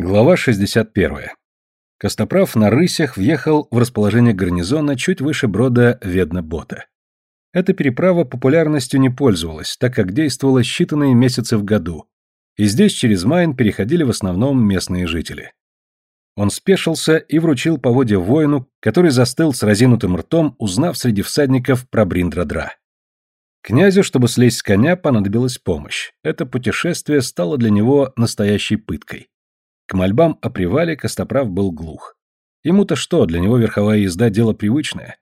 Глава 61. Костоправ на рысях въехал в расположение гарнизона чуть выше брода Ведна-Бота. Эта переправа популярностью не пользовалась, так как действовала считанные месяцы в году, и здесь через Майн переходили в основном местные жители. Он спешился и вручил поводья воину, который застыл с разинутым ртом, узнав среди всадников про Бриндрадра. Князю, чтобы слезть с коня, понадобилась помощь. Это путешествие стало для него настоящей пыткой. К мольбам о привале Костоправ был глух. Ему-то что, для него верховая езда дело привычное?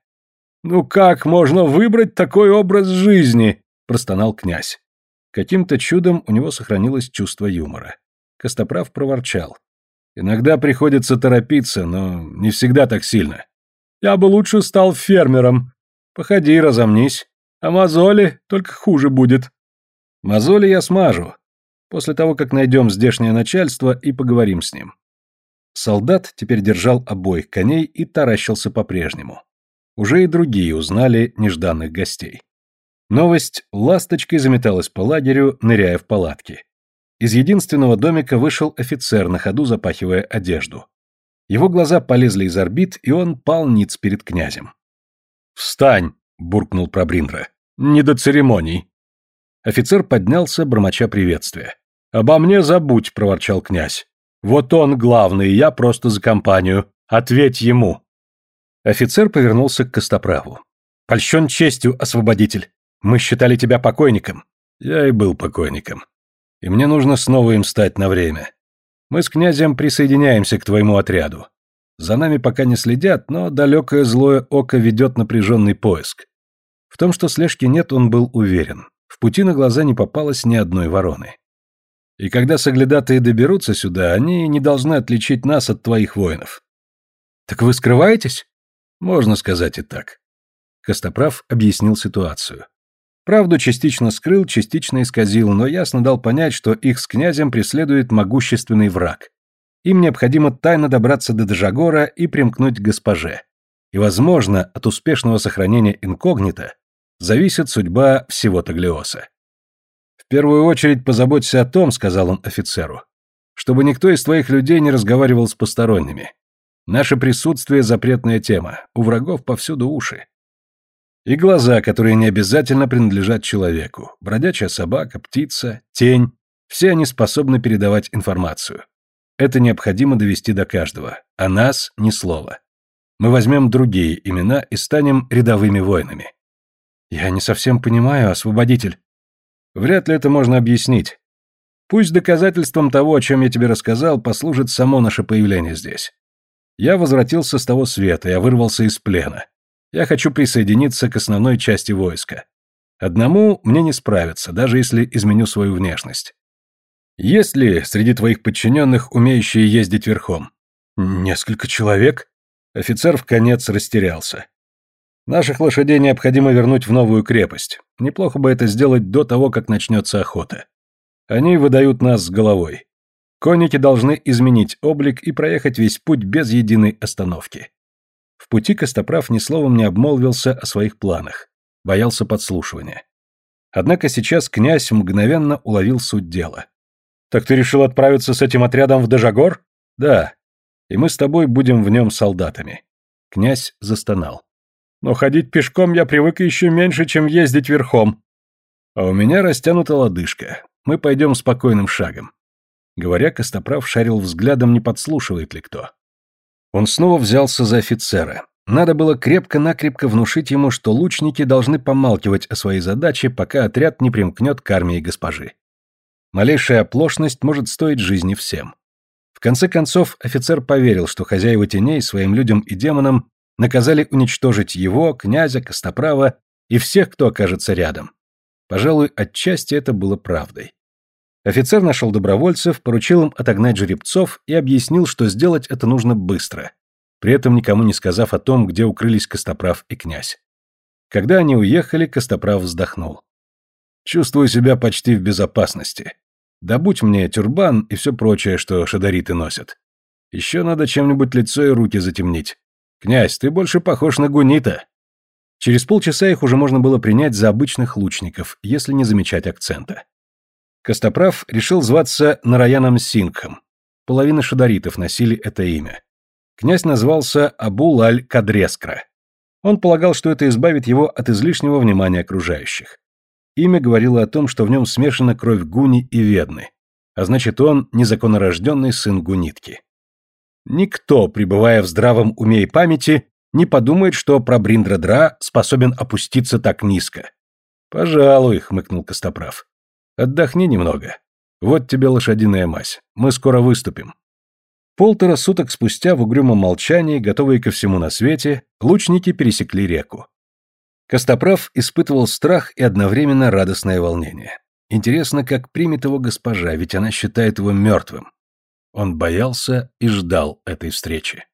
«Ну как можно выбрать такой образ жизни?» – простонал князь. Каким-то чудом у него сохранилось чувство юмора. Костоправ проворчал. «Иногда приходится торопиться, но не всегда так сильно. Я бы лучше стал фермером. Походи, разомнись. А мозоли только хуже будет». «Мозоли я смажу после того, как найдем здешнее начальство и поговорим с ним. Солдат теперь держал обоих коней и таращился по-прежнему. Уже и другие узнали нежданных гостей. Новость ласточкой заметалась по лагерю, ныряя в палатки. Из единственного домика вышел офицер, на ходу запахивая одежду. Его глаза полезли из орбит, и он пал ниц перед князем. «Встань!» — буркнул Пробриндра. «Не до церемоний!» Офицер поднялся, бормоча приветствия. «Обо мне забудь», — проворчал князь. «Вот он главный, я просто за компанию. Ответь ему». Офицер повернулся к Костоправу. «Польщен честью, освободитель. Мы считали тебя покойником». «Я и был покойником. И мне нужно снова им стать на время. Мы с князем присоединяемся к твоему отряду. За нами пока не следят, но далекое злое око ведет напряженный поиск. В том, что слежки нет, он был уверен. В пути на глаза не попалось ни одной вороны. И когда соглядатые доберутся сюда, они не должны отличить нас от твоих воинов. Так вы скрываетесь? Можно сказать и так. Костоправ объяснил ситуацию. Правду частично скрыл, частично исказил, но ясно дал понять, что их с князем преследует могущественный враг. Им необходимо тайно добраться до Дежагора и примкнуть к госпоже. И, возможно, от успешного сохранения инкогнито зависит судьба всего Таглиоса. «В первую очередь позаботься о том, — сказал он офицеру, — чтобы никто из твоих людей не разговаривал с посторонними. Наше присутствие — запретная тема, у врагов повсюду уши. И глаза, которые не обязательно принадлежат человеку, бродячая собака, птица, тень — все они способны передавать информацию. Это необходимо довести до каждого, а нас — ни слова. Мы возьмем другие имена и станем рядовыми воинами. Я не совсем понимаю, освободитель. Вряд ли это можно объяснить. Пусть доказательством того, о чем я тебе рассказал, послужит само наше появление здесь. Я возвратился с того света, я вырвался из плена. Я хочу присоединиться к основной части войска. Одному мне не справиться, даже если изменю свою внешность. Есть ли среди твоих подчиненных умеющие ездить верхом? Несколько человек? Офицер в конец растерялся. Наших лошадей необходимо вернуть в новую крепость. Неплохо бы это сделать до того, как начнется охота. Они выдают нас с головой. Конники должны изменить облик и проехать весь путь без единой остановки. В пути Костоправ ни словом не обмолвился о своих планах. Боялся подслушивания. Однако сейчас князь мгновенно уловил суть дела. «Так ты решил отправиться с этим отрядом в Дежагор?» «Да. И мы с тобой будем в нем солдатами». Князь застонал. Но ходить пешком я привык еще меньше, чем ездить верхом. А у меня растянута лодыжка. Мы пойдем спокойным шагом. Говоря, Костоправ шарил взглядом, не подслушивает ли кто. Он снова взялся за офицера. Надо было крепко-накрепко внушить ему, что лучники должны помалкивать о своей задаче, пока отряд не примкнет к армии госпожи. Малейшая оплошность может стоить жизни всем. В конце концов, офицер поверил, что хозяева теней своим людям и демонам наказали уничтожить его, князя, Костоправа и всех, кто окажется рядом. Пожалуй, отчасти это было правдой. Офицер нашел добровольцев, поручил им отогнать жеребцов и объяснил, что сделать это нужно быстро, при этом никому не сказав о том, где укрылись Костоправ и князь. Когда они уехали, Костоправ вздохнул. «Чувствую себя почти в безопасности. Добудь мне тюрбан и все прочее, что шадариты носят. Еще надо чем-нибудь лицо и руки затемнить. «Князь, ты больше похож на гунита». Через полчаса их уже можно было принять за обычных лучников, если не замечать акцента. Костоправ решил зваться Нараяном Сингхом. половина шадаритов носили это имя. Князь назвался Абу-Лаль-Кадрескра. Он полагал, что это избавит его от излишнего внимания окружающих. Имя говорило о том, что в нем смешана кровь Гуни и Ведны, а значит, он незаконнорожденный сын Гунитки. Никто, пребывая в здравом уме и памяти, не подумает, что Прабриндра-Дра способен опуститься так низко. «Пожалуй», — хмыкнул Костоправ. «Отдохни немного. Вот тебе лошадиная мазь. Мы скоро выступим». Полтора суток спустя в угрюмом молчании, готовые ко всему на свете, лучники пересекли реку. Костоправ испытывал страх и одновременно радостное волнение. Интересно, как примет его госпожа, ведь она считает его мертвым. Он боялся и ждал этой встречи.